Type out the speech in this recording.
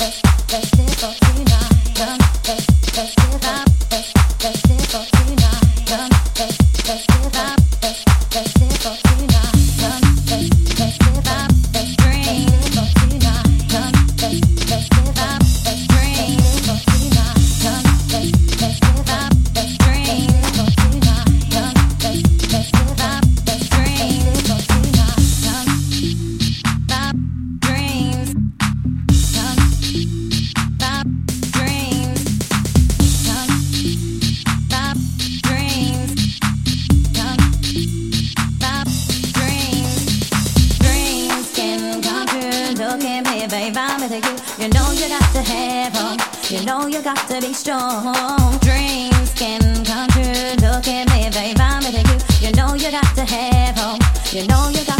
the, the, the, the, the, babe, I'm with you. You know you got to have hope. You know you got to be strong. Dreams can come true. Look at me, babe, I'm with you. You know you got to have hope. You know you got